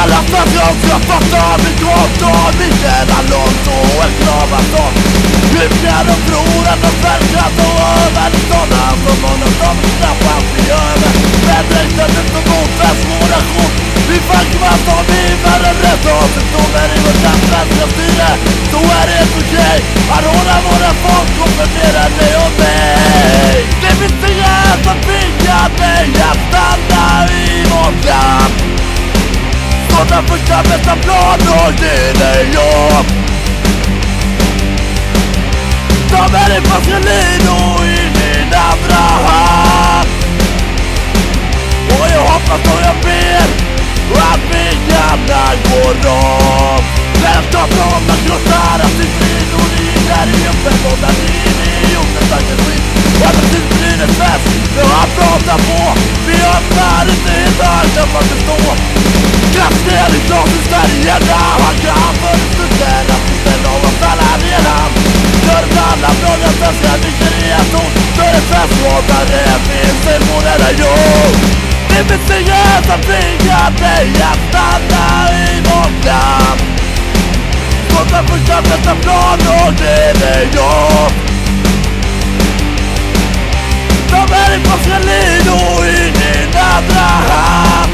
Jag lastar jag ska fatta min gata Mikael Alonso och El Clavason Hur de tror att de svenska så över Sådana som honom som knappast blir över Men regnet ut och motväst våra skjort? Vi fuckar av vi värre rätt och symptomer i vårt land svenska styre Så är det helt okej att råda Den första bästa plan och det är jag Ta med dig Pascalino i din andra hand. Och jag hoppas och jag ber att vingarna går av la sombra de mí se eu yo. Mi vestigata brillante y atada y mortal Contra muchas veces no lo diré yo Dover i porslinu i dina drahar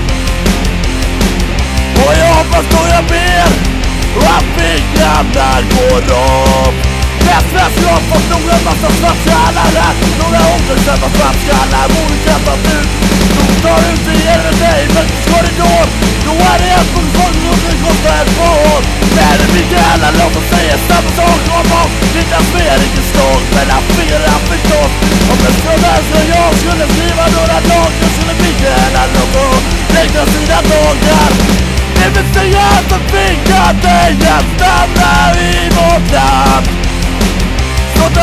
Och jag hoppas då jag ber en massa alla rätt. Några åldersamma svartskallar borde kastas ut. De tar ut sig genom en helvetes korridor. Då är det en punkt som det kostar ett par Men Mikael han låter säga samma sak. Om oss Niklas mer inte slag mellan fyra förstås Om en stund så jag skulle skriva några dagar Skulle Mikael han låta räkna sina dagar Det vill säga att de tvingar dig i vårt land.